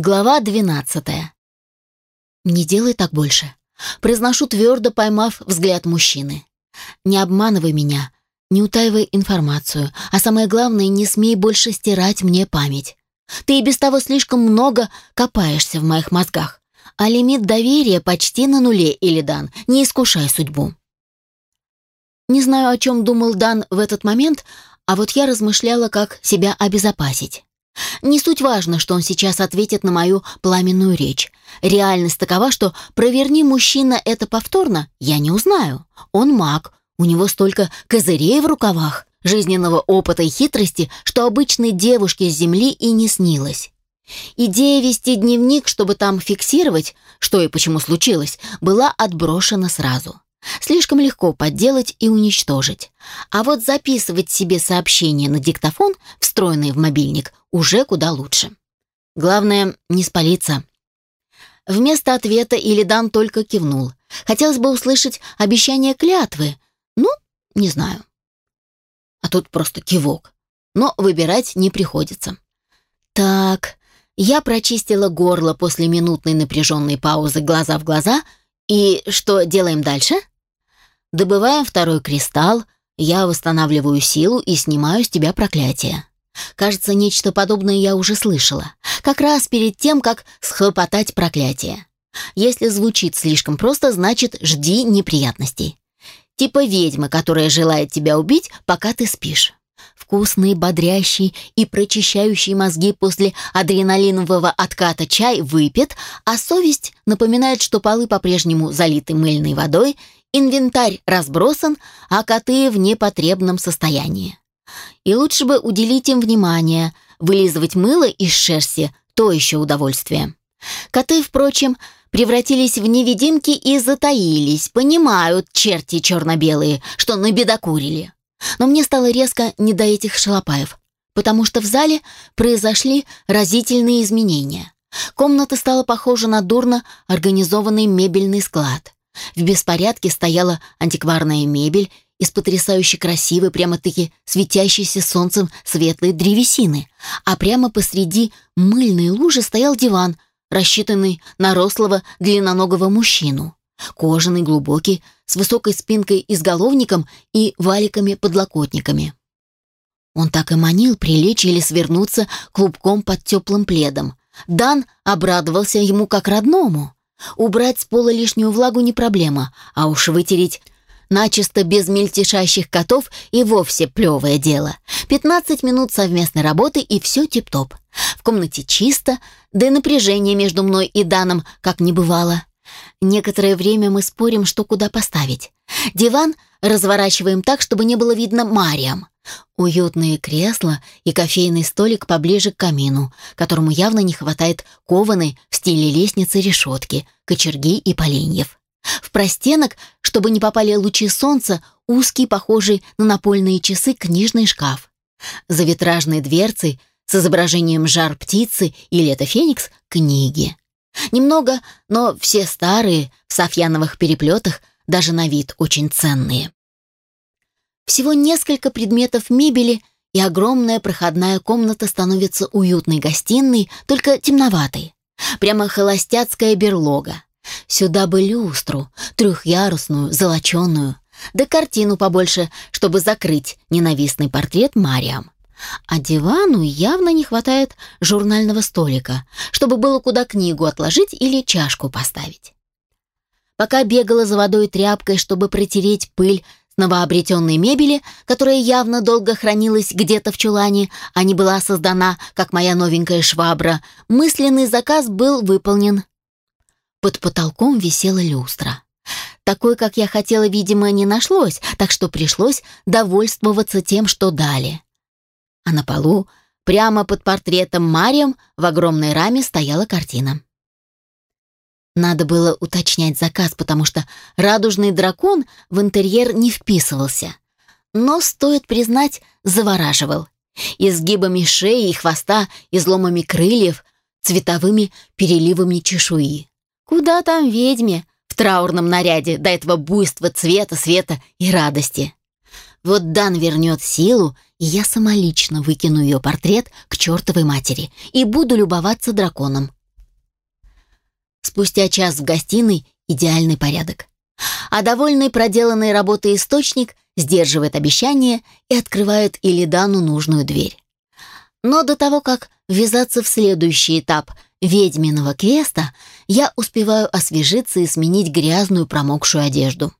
Глава 12. Не делай так больше. Произношу твердо, поймав взгляд мужчины. Не обманывай меня, не утаивай информацию, а самое главное, не смей больше стирать мне память. Ты и без того слишком много копаешься в моих мозгах, а лимит доверия почти на нуле, или Дан, не искушай судьбу. Не знаю, о чем думал Дан в этот момент, а вот я размышляла, как себя обезопасить. Не суть важно, что он сейчас ответит на мою пламенную речь. Реальность такова, что проверни мужчина это повторно, я не узнаю. Он маг, у него столько козырей в рукавах, жизненного опыта и хитрости, что обычной девушке с земли и не снилось. Идея вести дневник, чтобы там фиксировать, что и почему случилось, была отброшена сразу. Слишком легко подделать и уничтожить. А вот записывать себе сообщения на диктофон, встроенные в мобильник, уже куда лучше. Главное, не спалиться. Вместо ответа Илидан только кивнул. Хотелось бы услышать обещание клятвы. Ну, не знаю. А тут просто кивок. Но выбирать не приходится. Так, я прочистила горло после минутной напряженной паузы глаза в глаза. И что делаем дальше? Добываем второй кристалл, я восстанавливаю силу и снимаю с тебя проклятие. Кажется, нечто подобное я уже слышала. Как раз перед тем, как схлопотать проклятие. Если звучит слишком просто, значит, жди неприятностей. Типа ведьмы, которая желает тебя убить, пока ты спишь. Вкусный, бодрящий и прочищающий мозги после адреналинового отката чай выпит, а совесть напоминает, что полы по-прежнему залиты мыльной водой Инвентарь разбросан, а коты в непотребном состоянии. И лучше бы уделить им внимание. Вылизывать мыло из шерсти – то еще удовольствие. Коты, впрочем, превратились в невидимки и затаились, понимают черти черно-белые, что набедокурили. Но мне стало резко не до этих шалопаев, потому что в зале произошли разительные изменения. Комната стала похожа на дурно организованный мебельный склад. В беспорядке стояла антикварная мебель из потрясающе красивой, прямо-таки светящейся солнцем светлой древесины, а прямо посреди мыльной лужи стоял диван, рассчитанный на рослого длинноногого мужчину. Кожаный, глубокий, с высокой спинкой и изголовником и валиками-подлокотниками. Он так и манил прилечь или свернуться клубком под теплым пледом. Дан обрадовался ему как родному. Убрать с пола лишнюю влагу не проблема, а уж вытереть начисто без мельтешащих котов и вовсе плевое дело. 15 минут совместной работы и все тип-топ. В комнате чисто, да и напряжение между мной и Даном как не бывало. Некоторое время мы спорим, что куда поставить. Диван разворачиваем так, чтобы не было видно Мариам. Уютные кресла и кофейный столик поближе к камину, которому явно не хватает кованой в стиле лестницы решетки, кочерги и поленьев. В простенок, чтобы не попали лучи солнца, узкий, похожий на напольные часы, книжный шкаф. За витражной дверцей с изображением жар птицы или это феникс книги. Немного, но все старые, в софьяновых переплетах, даже на вид очень ценные. Всего несколько предметов мебели, и огромная проходная комната становится уютной гостиной, только темноватой. Прямо холостяцкая берлога. Сюда бы люстру, трехъярусную, золоченую, да картину побольше, чтобы закрыть ненавистный портрет Мариам. А дивану явно не хватает журнального столика, чтобы было куда книгу отложить или чашку поставить. Пока бегала за водой и тряпкой, чтобы протереть пыль новообретенной мебели, которая явно долго хранилась где-то в чулане, а не была создана, как моя новенькая швабра, мысленный заказ был выполнен. Под потолком висела люстра. Такой, как я хотела, видимо, не нашлось, так что пришлось довольствоваться тем, что дали. А на полу, прямо под портретом Марием, в огромной раме стояла картина. Надо было уточнять заказ, потому что радужный дракон в интерьер не вписывался. Но, стоит признать, завораживал. Изгибами шеи и хвоста, изломами крыльев, цветовыми переливами чешуи. Куда там ведьме в траурном наряде до этого буйства цвета, света и радости? Вот Дан вернет силу, я самолично выкину ее портрет к чертовой матери и буду любоваться драконом. Спустя час в гостиной идеальный порядок. А довольный проделанной работой источник сдерживает обещание и открывает Илидану нужную дверь. Но до того, как ввязаться в следующий этап ведьминого квеста, я успеваю освежиться и сменить грязную промокшую одежду.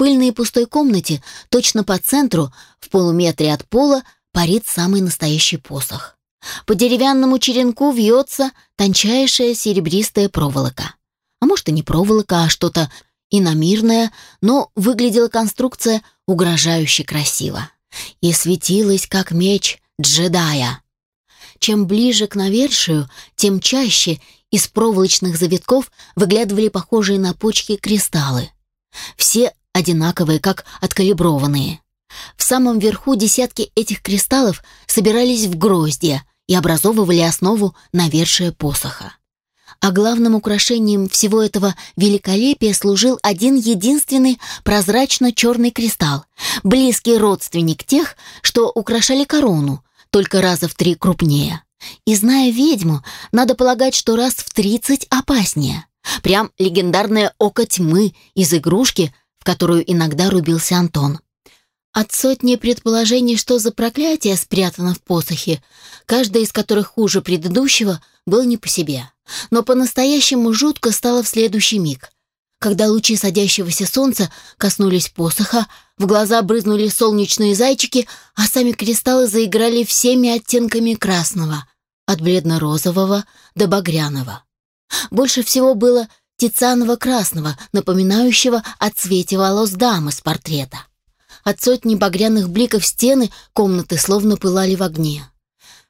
Пыльной и пустой комнате, точно по центру, в полуметре от пола, парит самый настоящий посох. По деревянному черенку вьется тончайшая серебристая проволока. А может и не проволока, а что-то иномирное, но выглядела конструкция угрожающе красиво. И светилась, как меч джедая. Чем ближе к навершию, тем чаще из проволочных завитков выглядывали похожие на почки кристаллы. Все одинаковые, как откалиброванные. В самом верху десятки этих кристаллов собирались в гроздья и образовывали основу навершия посоха. А главным украшением всего этого великолепия служил один единственный прозрачно-черный кристалл, близкий родственник тех, что украшали корону, только раза в три крупнее. И зная ведьму, надо полагать, что раз в тридцать опаснее. Прям легендарное око тьмы из игрушки, в которую иногда рубился Антон. От сотни предположений, что за проклятие спрятано в посохе, каждое из которых хуже предыдущего, было не по себе. Но по-настоящему жутко стало в следующий миг. Когда лучи садящегося солнца коснулись посоха, в глаза брызнули солнечные зайчики, а сами кристаллы заиграли всеми оттенками красного, от бледно-розового до багряного. Больше всего было тицианово-красного, напоминающего о цвете волос дамы с портрета. От сотни багряных бликов стены комнаты словно пылали в огне.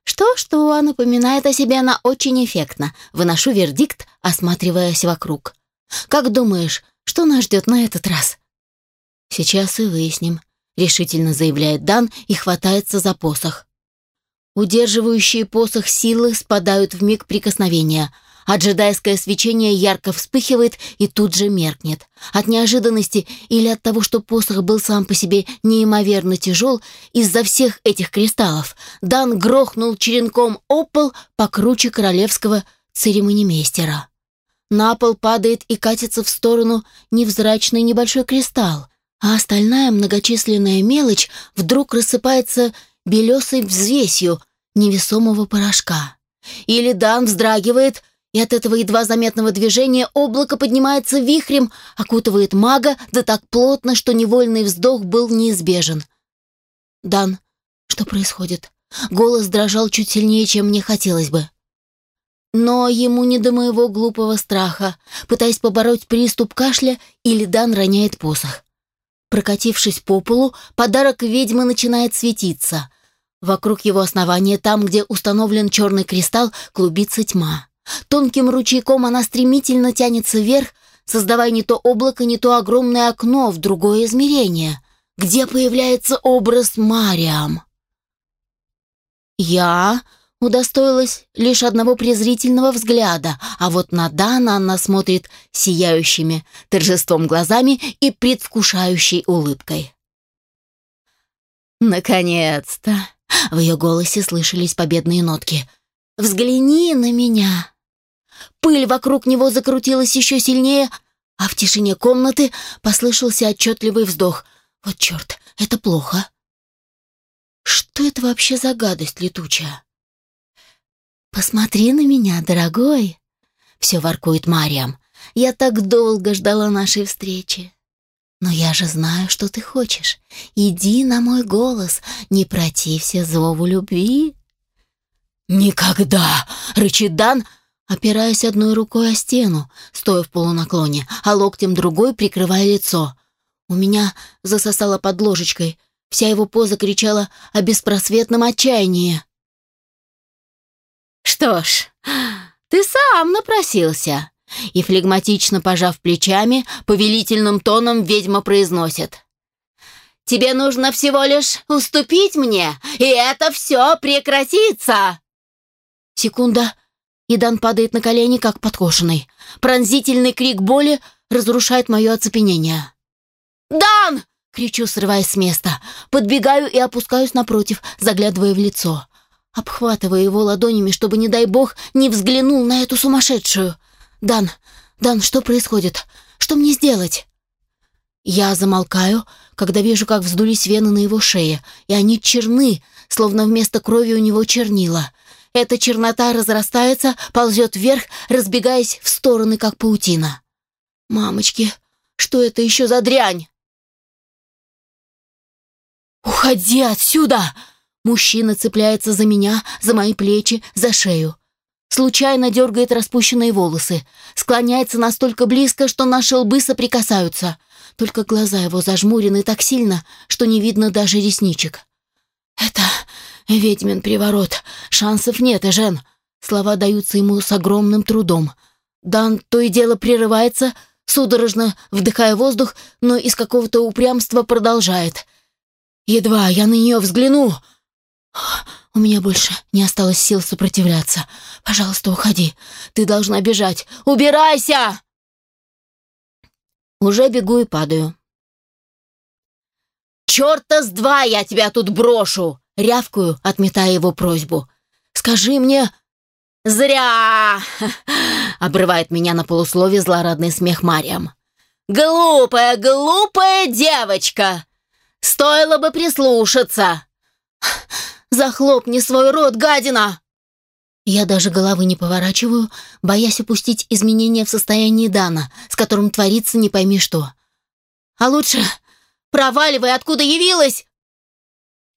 Что-что, а напоминает о себе она очень эффектно. Выношу вердикт, осматриваясь вокруг. Как думаешь, что нас ждет на этот раз? Сейчас и выясним, решительно заявляет Дан и хватается за посох. Удерживающие посох силы спадают в миг прикосновения, а свечение ярко вспыхивает и тут же меркнет. От неожиданности или от того, что посох был сам по себе неимоверно тяжел, из-за всех этих кристаллов Дан грохнул черенком о пол покруче королевского церемонимейстера. На пол падает и катится в сторону невзрачный небольшой кристалл, а остальная многочисленная мелочь вдруг рассыпается белесой взвесью невесомого порошка. Или Дан вздрагивает, и от этого едва заметного движения облако поднимается вихрем, окутывает мага, да так плотно, что невольный вздох был неизбежен. «Дан, что происходит?» Голос дрожал чуть сильнее, чем мне хотелось бы. Но ему не до моего глупого страха. Пытаясь побороть приступ кашля, Илидан роняет посох. Прокатившись по полу, подарок ведьмы начинает светиться. Вокруг его основания, там, где установлен черный кристалл, клубится тьма. Тонким ручейком она стремительно тянется вверх, создавая не то облако, не то огромное окно в другое измерение, где появляется образ Мариам. Я удостоилась лишь одного презрительного взгляда, а вот на Дана она смотрит сияющими торжеством глазами и предвкушающей улыбкой. «Наконец-то!» — в ее голосе слышались победные нотки. «Взгляни на меня!» Пыль вокруг него закрутилась еще сильнее, а в тишине комнаты послышался отчетливый вздох. «Вот черт, это плохо!» «Что это вообще за гадость летучая?» «Посмотри на меня, дорогой!» Все воркует Мариам. «Я так долго ждала нашей встречи. Но я же знаю, что ты хочешь. Иди на мой голос, не протився зову любви». «Никогда!» — рычит Дан, опираясь одной рукой о стену, стоя в полунаклоне, а локтем другой прикрывая лицо. У меня засосало под ложечкой. Вся его поза кричала о беспросветном отчаянии. «Что ж, ты сам напросился!» И флегматично пожав плечами, повелительным тоном ведьма произносит. «Тебе нужно всего лишь уступить мне, и это все прекратится!» Секунда, и Дан падает на колени, как подкошенный. Пронзительный крик боли разрушает мое оцепенение. «Дан!» — кричу, срываясь с места. Подбегаю и опускаюсь напротив, заглядывая в лицо обхватывая его ладонями, чтобы, не дай бог, не взглянул на эту сумасшедшую. «Дан, Дан, что происходит? Что мне сделать?» Я замолкаю, когда вижу, как вздулись вены на его шее, и они черны, словно вместо крови у него чернила. Эта чернота разрастается, ползет вверх, разбегаясь в стороны, как паутина. «Мамочки, что это еще за дрянь?» «Уходи отсюда!» Мужчина цепляется за меня, за мои плечи, за шею. Случайно дергает распущенные волосы. Склоняется настолько близко, что наши лбы соприкасаются. Только глаза его зажмурены так сильно, что не видно даже ресничек. «Это ведьмин приворот. Шансов нет, Эжен». Слова даются ему с огромным трудом. Дан то и дело прерывается, судорожно вдыхая воздух, но из какого-то упрямства продолжает. «Едва я на нее взгляну, «У меня больше не осталось сил сопротивляться. Пожалуйста, уходи. Ты должна бежать. Убирайся!» Уже бегу и падаю. «Черта с два я тебя тут брошу!» Рявкую, отметая его просьбу. «Скажи мне...» «Зря!» — обрывает меня на полусловие злорадный смех Мариам. «Глупая, глупая девочка! Стоило бы прислушаться!» Захлопни свой рот, гадина!» Я даже головы не поворачиваю, боясь упустить изменения в состоянии Дана, с которым творится не пойми что. «А лучше проваливай, откуда явилась!»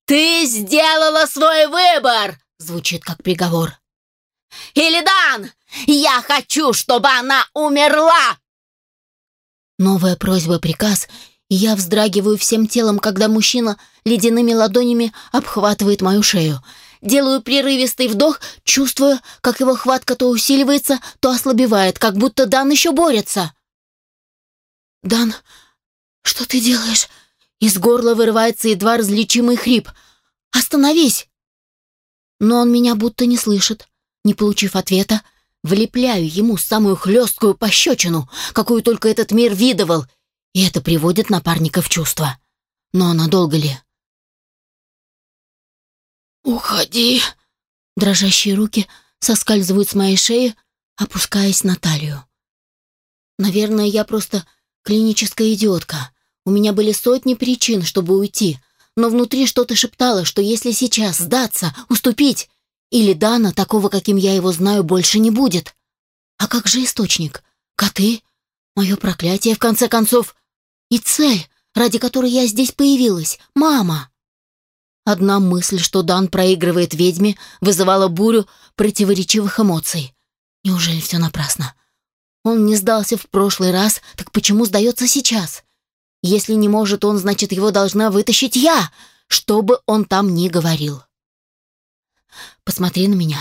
«Ты сделала свой выбор!» — звучит как приговор. «Или Дан, я хочу, чтобы она умерла!» Новая просьба-приказ — и я вздрагиваю всем телом, когда мужчина ледяными ладонями обхватывает мою шею. Делаю прерывистый вдох, чувствую, как его хватка то усиливается, то ослабевает, как будто Дан еще борется. «Дан, что ты делаешь?» Из горла вырывается едва различимый хрип. «Остановись!» Но он меня будто не слышит. Не получив ответа, влепляю ему самую хлесткую пощечину, какую только этот мир видывал — и это приводит напарника в чувство. Но надолго ли? «Уходи!» Дрожащие руки соскальзывают с моей шеи, опускаясь на талию. Наверное, я просто клиническая идиотка. У меня были сотни причин, чтобы уйти, но внутри что-то шептало, что если сейчас сдаться, уступить, или Дана, такого, каким я его знаю, больше не будет. А как же источник? Коты? Мое проклятие, в конце концов. И цель, ради которой я здесь появилась, мама. Одна мысль, что Дан проигрывает ведьме, вызывала бурю противоречивых эмоций. Неужели все напрасно? Он не сдался в прошлый раз, так почему сдается сейчас? Если не может он, значит, его должна вытащить я, что бы он там ни говорил. Посмотри на меня.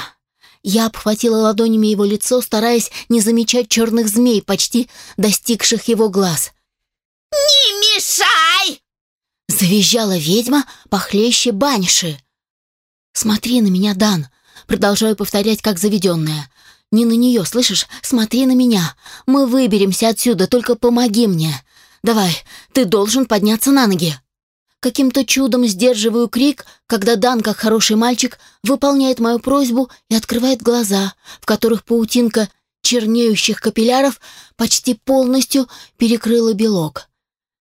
Я обхватила ладонями его лицо, стараясь не замечать черных змей, почти достигших его глаз. «Не мешай!» Завизжала ведьма похлеще баньши. «Смотри на меня, Дан!» Продолжаю повторять, как заведенная. «Не на нее, слышишь? Смотри на меня. Мы выберемся отсюда, только помоги мне. Давай, ты должен подняться на ноги». Каким-то чудом сдерживаю крик, когда Дан, как хороший мальчик, выполняет мою просьбу и открывает глаза, в которых паутинка чернеющих капилляров почти полностью перекрыла белок.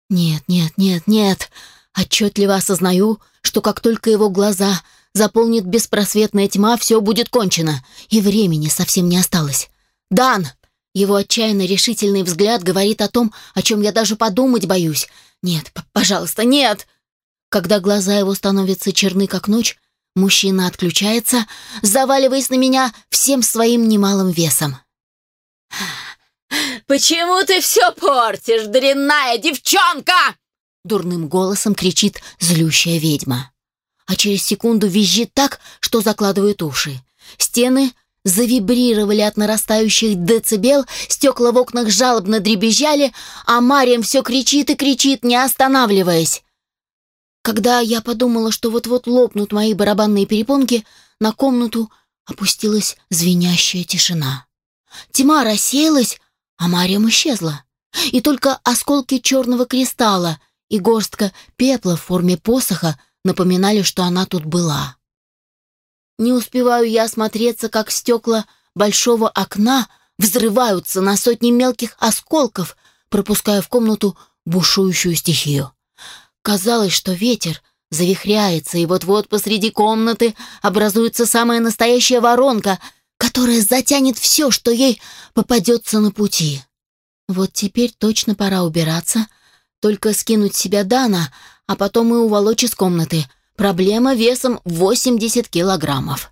Нет, нет, нет, нет. Отчетливо осознаю, что как только его глаза заполнит беспросветная тьма, все будет кончено, и времени совсем не осталось. «Дан!» Его отчаянно решительный взгляд говорит о том, о чем я даже подумать боюсь. «Нет, пожалуйста, нет!» Когда глаза его становятся черны, как ночь, мужчина отключается, заваливаясь на меня всем своим немалым весом. «Почему ты все портишь, дрянная девчонка?» Дурным голосом кричит злющая ведьма. А через секунду визжит так, что закладывает уши. Стены завибрировали от нарастающих децибел, стекла в окнах жалобно дребезжали, а Мариам все кричит и кричит, не останавливаясь. Когда я подумала, что вот-вот лопнут мои барабанные перепонки, на комнату опустилась звенящая тишина. Тьма рассеялась, а Мариам исчезла. И только осколки черного кристалла и горстка пепла в форме посоха напоминали, что она тут была. Не успеваю я осмотреться, как стекла большого окна взрываются на сотни мелких осколков, пропуская в комнату бушующую стихию. Казалось, что ветер завихряется, и вот-вот посреди комнаты образуется самая настоящая воронка, которая затянет все, что ей попадется на пути. Вот теперь точно пора убираться, только скинуть себя Дана, а потом и уволочь из комнаты. Проблема весом 80 килограммов.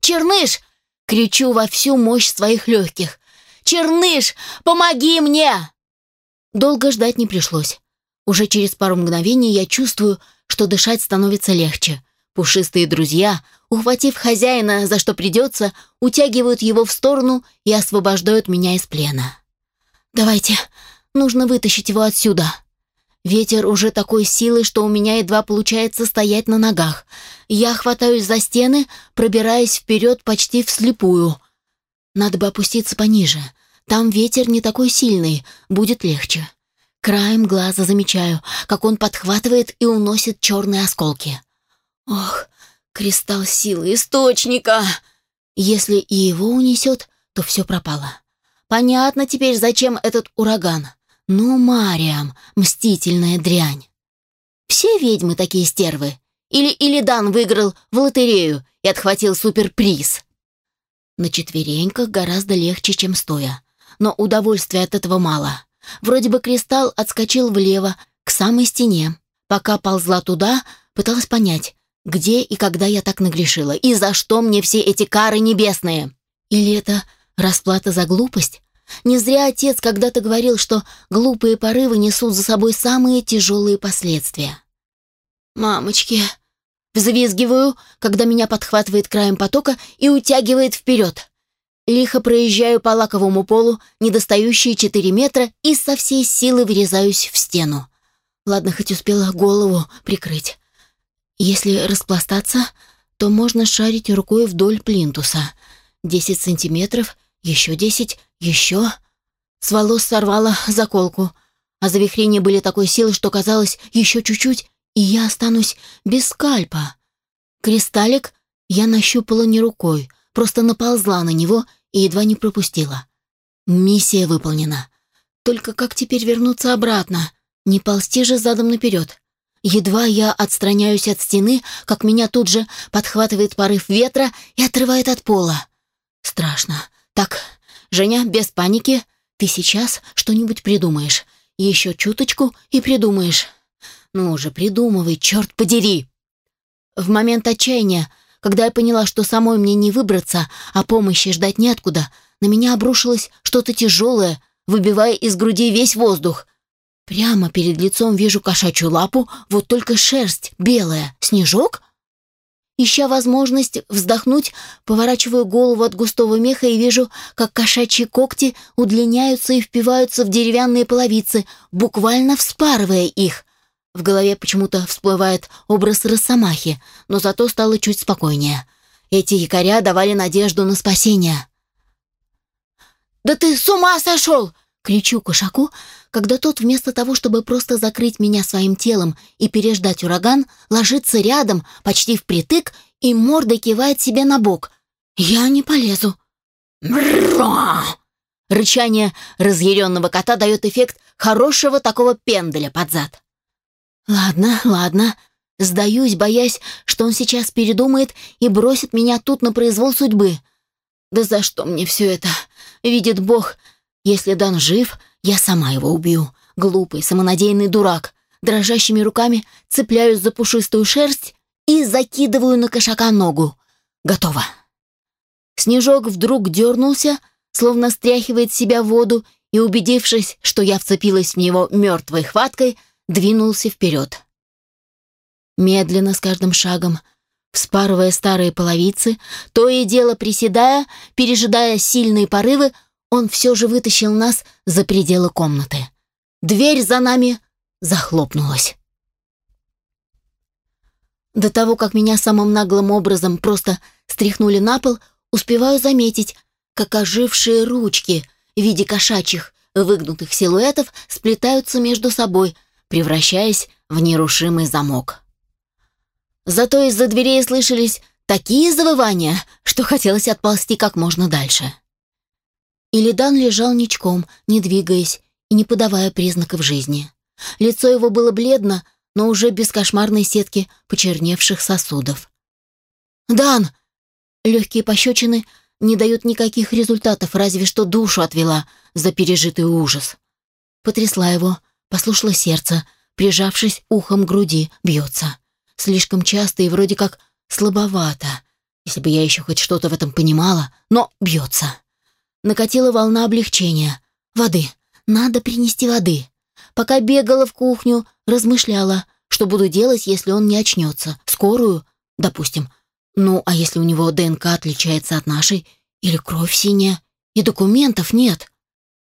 «Черныш!» — кричу во всю мощь своих легких. «Черныш, помоги мне!» Долго ждать не пришлось. Уже через пару мгновений я чувствую, что дышать становится легче. Пушистые друзья, ухватив хозяина, за что придется, утягивают его в сторону и освобождают меня из плена. «Давайте, нужно вытащить его отсюда». Ветер уже такой силы, что у меня едва получается стоять на ногах. Я хватаюсь за стены, пробираясь вперед почти вслепую. Надо бы опуститься пониже. Там ветер не такой сильный, будет легче. Краем глаза замечаю, как он подхватывает и уносит черные осколки. Ох, кристалл силы источника! Если и его унесет, то все пропало. Понятно теперь, зачем этот ураган. Ну, Мариам, мстительная дрянь. Все ведьмы такие стервы. Или Илидан выиграл в лотерею и отхватил суперприз. На четвереньках гораздо легче, чем стоя. Но удовольствия от этого мало. Вроде бы кристалл отскочил влево, к самой стене. Пока ползла туда, пыталась понять, где и когда я так нагрешила, и за что мне все эти кары небесные. Или это расплата за глупость? Не зря отец когда-то говорил, что глупые порывы несут за собой самые тяжелые последствия. «Мамочки!» Взвизгиваю, когда меня подхватывает краем потока и утягивает вперед. Лихо проезжаю по лаковому полу, недостающие четыре метра, и со всей силы врезаюсь в стену. Ладно, хоть успела голову прикрыть. Если распластаться, то можно шарить рукой вдоль плинтуса. Десять сантиметров, еще десять, еще. С волос сорвала заколку, а завихрения были такой силы, что казалось, еще чуть-чуть, и я останусь без скальпа. Кристаллик я нащупала не рукой — просто наползла на него и едва не пропустила. Миссия выполнена. Только как теперь вернуться обратно? Не ползти же задом наперед. Едва я отстраняюсь от стены, как меня тут же подхватывает порыв ветра и отрывает от пола. Страшно. Так, Женя, без паники. Ты сейчас что-нибудь придумаешь. Еще чуточку и придумаешь. Ну уже придумывай, черт подери. В момент отчаяния когда я поняла, что самой мне не выбраться, а помощи ждать неоткуда, на меня обрушилось что-то тяжелое, выбивая из груди весь воздух. Прямо перед лицом вижу кошачью лапу, вот только шерсть белая. Снежок? Ища возможность вздохнуть, поворачиваю голову от густого меха и вижу, как кошачьи когти удлиняются и впиваются в деревянные половицы, буквально вспарывая их. В голове почему-то всплывает образ Росомахи, но зато стало чуть спокойнее. Эти якоря давали надежду на спасение. «Да ты с ума сошел!» — кричу кошаку, когда тот вместо того, чтобы просто закрыть меня своим телом и переждать ураган, ложится рядом, почти впритык, и мордой кивает себе на бок. «Я не полезу». Рычание разъяренного кота дает эффект хорошего такого пенделя под зад. Ладно, ладно. Сдаюсь, боясь, что он сейчас передумает и бросит меня тут на произвол судьбы. Да за что мне все это? Видит Бог, если Дан жив, я сама его убью. Глупый, самонадеянный дурак. Дрожащими руками цепляюсь за пушистую шерсть и закидываю на кошака ногу. Готово. Снежок вдруг дернулся, словно стряхивает себя воду, и, убедившись, что я вцепилась в него мертвой хваткой, двинулся вперед. Медленно, с каждым шагом, вспарывая старые половицы, то и дело приседая, пережидая сильные порывы, он все же вытащил нас за пределы комнаты. Дверь за нами захлопнулась. До того, как меня самым наглым образом просто стряхнули на пол, успеваю заметить, как ожившие ручки в виде кошачьих выгнутых силуэтов сплетаются между собой, превращаясь в нерушимый замок. Зато из-за дверей слышались такие завывания, что хотелось отползти как можно дальше. Илидан лежал ничком, не двигаясь и не подавая признаков жизни. Лицо его было бледно, но уже без кошмарной сетки почерневших сосудов. «Дан!» Легкие пощечины не дают никаких результатов, разве что душу отвела за пережитый ужас. Потрясла его, послушала сердце, прижавшись ухом к груди, бьется. Слишком часто и вроде как слабовато, если бы я еще хоть что-то в этом понимала, но бьется. Накатила волна облегчения. Воды. Надо принести воды. Пока бегала в кухню, размышляла, что буду делать, если он не очнется. Скорую, допустим. Ну, а если у него ДНК отличается от нашей? Или кровь синяя? И документов нет.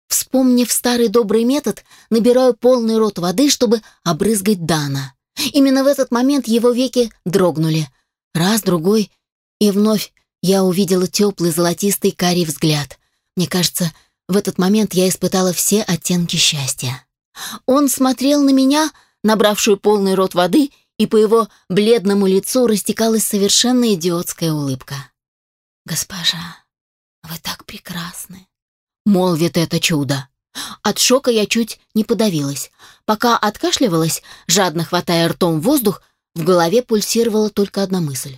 Вспомнив старый добрый метод, набираю полный рот воды, чтобы обрызгать Дана. Именно в этот момент его веки дрогнули. Раз, другой, и вновь я увидела теплый золотистый карий взгляд. Мне кажется, в этот момент я испытала все оттенки счастья. Он смотрел на меня, набравшую полный рот воды, и по его бледному лицу растекалась совершенно идиотская улыбка. «Госпожа, вы так прекрасны!» — молвит это чудо. От шока я чуть не подавилась. Пока откашливалась, жадно хватая ртом воздух, в голове пульсировала только одна мысль.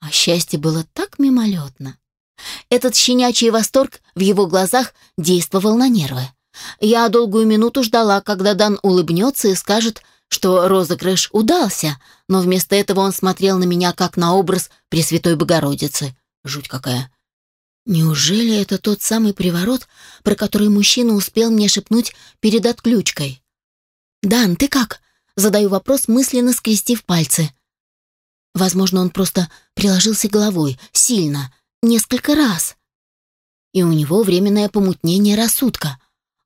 А счастье было так мимолетно. Этот щенячий восторг в его глазах действовал на нервы. Я долгую минуту ждала, когда Дан улыбнется и скажет, что розыгрыш удался, но вместо этого он смотрел на меня как на образ Пресвятой Богородицы. Жуть какая. Неужели это тот самый приворот, про который мужчина успел мне шепнуть перед отключкой? «Дан, ты как?» — задаю вопрос, мысленно скрестив пальцы. Возможно, он просто приложился головой, сильно, несколько раз. И у него временное помутнение рассудка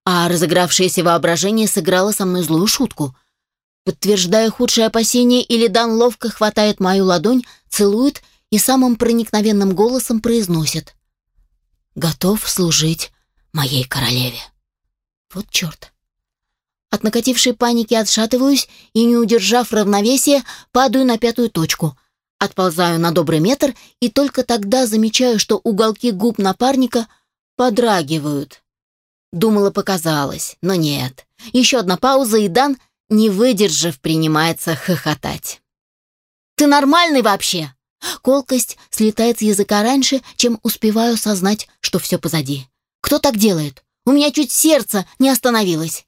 а разыгравшееся воображение сыграло со мной злую шутку. Подтверждая худшее опасение, Илидан ловко хватает мою ладонь, целует и самым проникновенным голосом произносит «Готов служить моей королеве». Вот черт. От накатившей паники отшатываюсь и, не удержав равновесия, падаю на пятую точку. Отползаю на добрый метр и только тогда замечаю, что уголки губ напарника подрагивают. Думала, показалось, но нет. Еще одна пауза, и Дан, не выдержав, принимается хохотать. «Ты нормальный вообще?» Колкость слетает с языка раньше, чем успеваю осознать, что все позади. «Кто так делает? У меня чуть сердце не остановилось».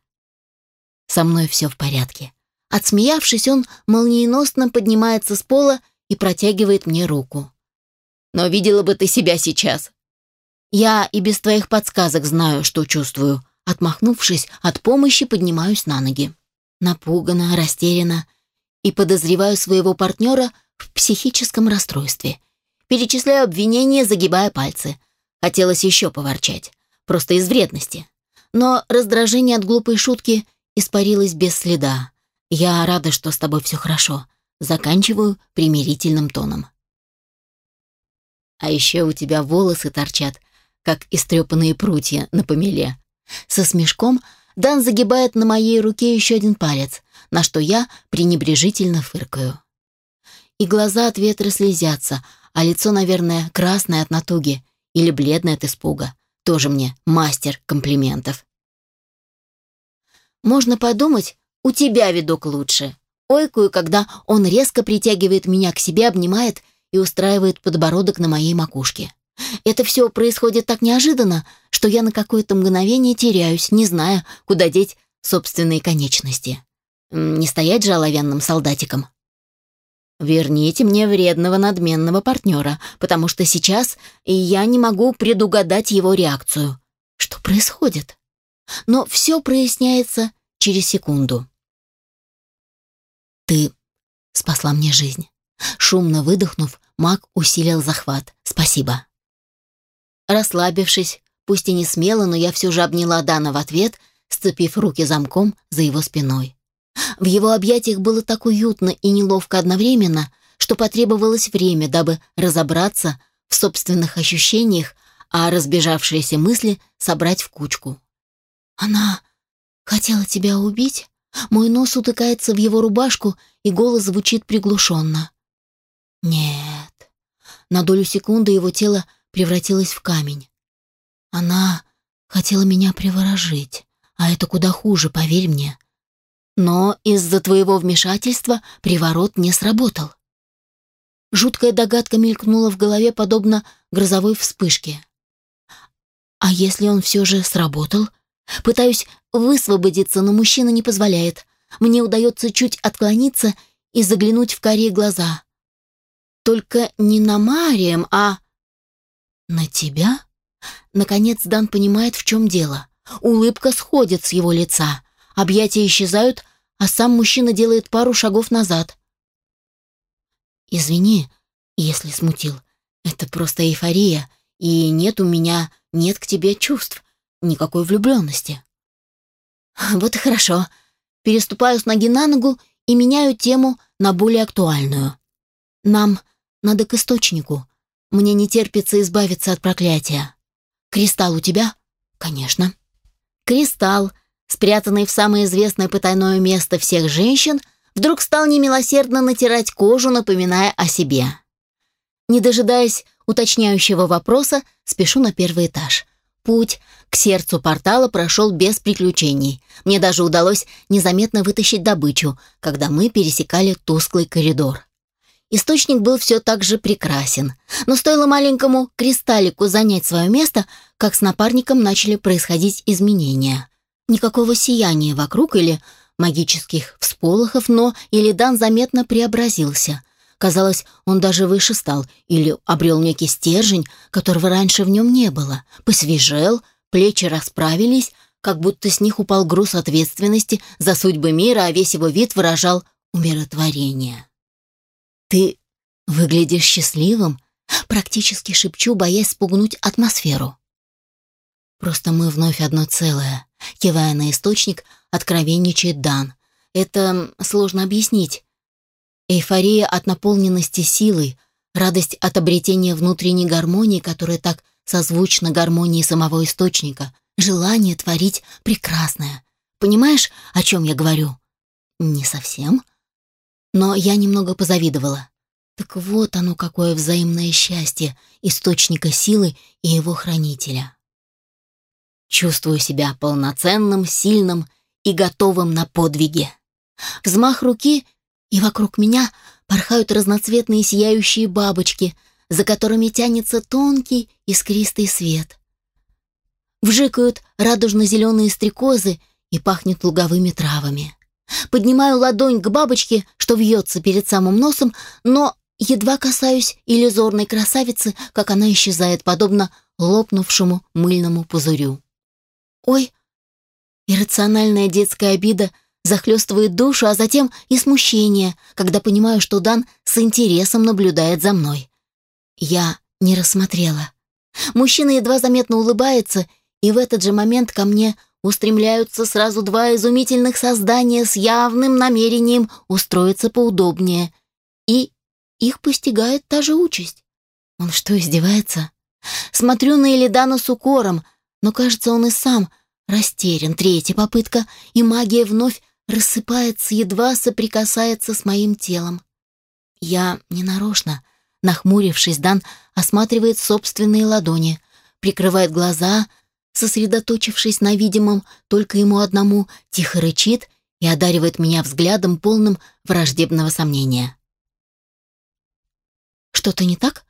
Со мной все в порядке. Отсмеявшись, он молниеносно поднимается с пола и протягивает мне руку. «Но видела бы ты себя сейчас. Я и без твоих подсказок знаю, что чувствую. Отмахнувшись от помощи, поднимаюсь на ноги. Напугана, растеряна и подозреваю своего партнера в психическом расстройстве. Перечисляю обвинения, загибая пальцы. Хотелось еще поворчать. Просто из вредности. Но раздражение от глупой шутки испарилось без следа. Я рада, что с тобой все хорошо. Заканчиваю примирительным тоном. А еще у тебя волосы торчат, как истрепанные прутья на помеле. Со смешком Дан загибает на моей руке еще один палец, на что я пренебрежительно фыркаю. И глаза от ветра слезятся, а лицо, наверное, красное от натуги или бледное от испуга. Тоже мне мастер комплиментов. Можно подумать, у тебя видок лучше. Ойкую, когда он резко притягивает меня к себе, обнимает и устраивает подбородок на моей макушке. Это все происходит так неожиданно, что я на какое-то мгновение теряюсь, не зная, куда деть собственные конечности. Не стоять же оловянным солдатиком. Верните мне вредного надменного партнера, потому что сейчас я не могу предугадать его реакцию. Что происходит? Но все проясняется через секунду. Ты спасла мне жизнь. Шумно выдохнув, маг усилил захват. Спасибо. Расслабившись, пусть и не смело, но я все же обняла Дана в ответ, сцепив руки замком за его спиной. В его объятиях было так уютно и неловко одновременно, что потребовалось время, дабы разобраться в собственных ощущениях, а разбежавшиеся мысли собрать в кучку. «Она хотела тебя убить?» Мой нос утыкается в его рубашку, и голос звучит приглушенно. «Нет». На долю секунды его тело превратилась в камень. Она хотела меня приворожить, а это куда хуже, поверь мне. Но из-за твоего вмешательства приворот не сработал. Жуткая догадка мелькнула в голове, подобно грозовой вспышке. А если он все же сработал? Пытаюсь высвободиться, но мужчина не позволяет. Мне удается чуть отклониться и заглянуть в карие глаза. Только не на Марием, а... На тебя? Наконец Дан понимает, в чем дело. Улыбка сходит с его лица. Объятия исчезают, а сам мужчина делает пару шагов назад. «Извини, если смутил. Это просто эйфория, и нет у меня, нет к тебе чувств, никакой влюбленности». «Вот и хорошо. Переступаю с ноги на ногу и меняю тему на более актуальную. Нам надо к источнику. Мне не терпится избавиться от проклятия. Кристалл у тебя? Конечно. Кристалл, спрятанный в самое известное потайное место всех женщин, вдруг стал немилосердно натирать кожу, напоминая о себе. Не дожидаясь уточняющего вопроса, спешу на первый этаж. Путь к сердцу портала прошел без приключений. Мне даже удалось незаметно вытащить добычу, когда мы пересекали тусклый коридор. Источник был все так же прекрасен, но стоило маленькому кристаллику занять свое место, как с напарником начали происходить изменения. Никакого сияния вокруг или магических всполохов, но Илидан заметно преобразился. Казалось, он даже выше стал или обрел некий стержень, которого раньше в нем не было. Посвежел, плечи расправились, как будто с них упал груз ответственности за судьбы мира, а весь его вид выражал умиротворение. «Ты выглядишь счастливым», практически шепчу, боясь спугнуть атмосферу. «Просто мы вновь одно целое», кивая на источник, откровенничает Дан. «Это сложно объяснить. Эйфория от наполненности силой, радость от обретения внутренней гармонии, которая так созвучна гармонии самого источника, желание творить прекрасное. Понимаешь, о чем я говорю?» «Не совсем», но я немного позавидовала. Так вот оно какое взаимное счастье источника силы и его хранителя. Чувствую себя полноценным, сильным и готовым на подвиги. Взмах руки, и вокруг меня порхают разноцветные сияющие бабочки, за которыми тянется тонкий искристый свет. Вжикают радужно-зеленые стрекозы и пахнет луговыми травами. Поднимаю ладонь к бабочке, что вьется перед самым носом, но едва касаюсь иллюзорной красавицы, как она исчезает, подобно лопнувшему мыльному пузырю. Ой, иррациональная детская обида захлестывает душу, а затем и смущение, когда понимаю, что Дан с интересом наблюдает за мной. Я не рассмотрела. Мужчина едва заметно улыбается, и в этот же момент ко мне устремляются сразу два изумительных создания с явным намерением устроиться поудобнее. И их постигает та же участь. Он что, издевается? Смотрю на Элидана с укором, но, кажется, он и сам растерян. Третья попытка, и магия вновь рассыпается, едва соприкасается с моим телом. Я ненарочно, нахмурившись, Дан осматривает собственные ладони, прикрывает глаза, сосредоточившись на видимом только ему одному, тихо рычит и одаривает меня взглядом, полным враждебного сомнения. «Что-то не так?»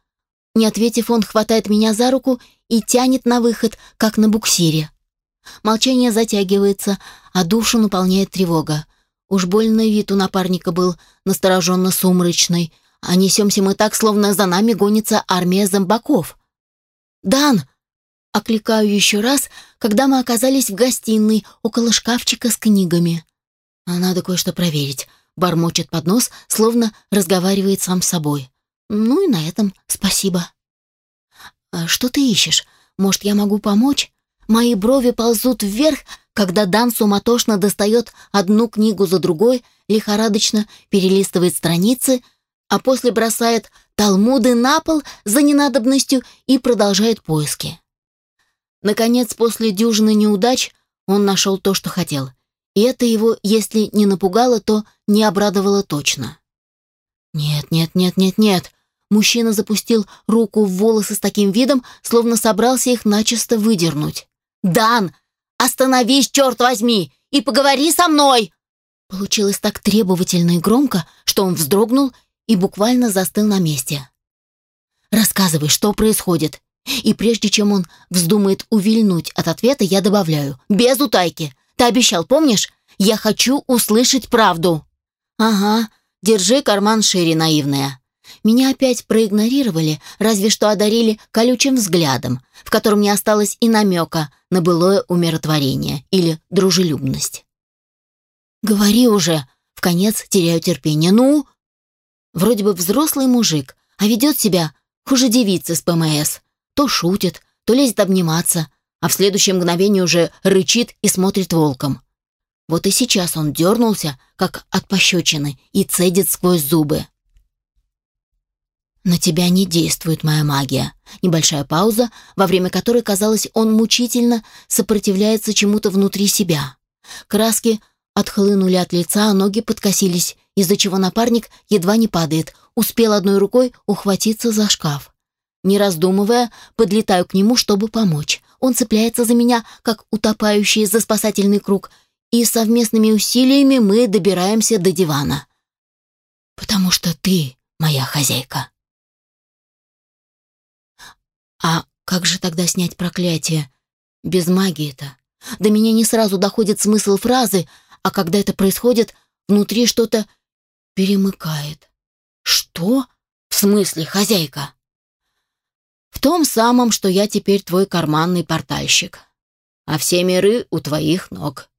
Не ответив, он хватает меня за руку и тянет на выход, как на буксире. Молчание затягивается, а душу наполняет тревога. Уж больно вид у напарника был настороженно-сумрачный, а несемся мы так, словно за нами гонится армия зомбаков. «Дан!» Окликаю еще раз, когда мы оказались в гостиной около шкафчика с книгами. А надо кое-что проверить. Бормочет под нос, словно разговаривает сам с собой. Ну и на этом спасибо. А что ты ищешь? Может, я могу помочь? Мои брови ползут вверх, когда Дан суматошно достает одну книгу за другой, лихорадочно перелистывает страницы, а после бросает талмуды на пол за ненадобностью и продолжает поиски. Наконец, после дюжины неудач, он нашел то, что хотел. И это его, если не напугало, то не обрадовало точно. «Нет, нет, нет, нет, нет!» Мужчина запустил руку в волосы с таким видом, словно собрался их начисто выдернуть. «Дан, остановись, черт возьми, и поговори со мной!» Получилось так требовательно и громко, что он вздрогнул и буквально застыл на месте. «Рассказывай, что происходит?» И прежде чем он вздумает увильнуть от ответа, я добавляю «Без утайки! Ты обещал, помнишь? Я хочу услышать правду!» «Ага, держи карман шире, наивная!» Меня опять проигнорировали, разве что одарили колючим взглядом, в котором не осталось и намека на былое умиротворение или дружелюбность. «Говори уже!» — в конец теряю терпение. «Ну?» Вроде бы взрослый мужик, а ведет себя хуже девицы с ПМС. То шутит, то лезет обниматься, а в следующее мгновение уже рычит и смотрит волком. Вот и сейчас он дернулся, как от пощечины, и цедит сквозь зубы. «На тебя не действует моя магия». Небольшая пауза, во время которой, казалось, он мучительно сопротивляется чему-то внутри себя. Краски отхлынули от лица, а ноги подкосились, из-за чего напарник едва не падает, успел одной рукой ухватиться за шкаф. Не раздумывая, подлетаю к нему, чтобы помочь. Он цепляется за меня, как утопающий за спасательный круг, и совместными усилиями мы добираемся до дивана. «Потому что ты моя хозяйка». А как же тогда снять проклятие? Без магии-то. До меня не сразу доходит смысл фразы, а когда это происходит, внутри что-то перемыкает. Что? В смысле, хозяйка? В том самом, что я теперь твой карманный портальщик. А все миры у твоих ног.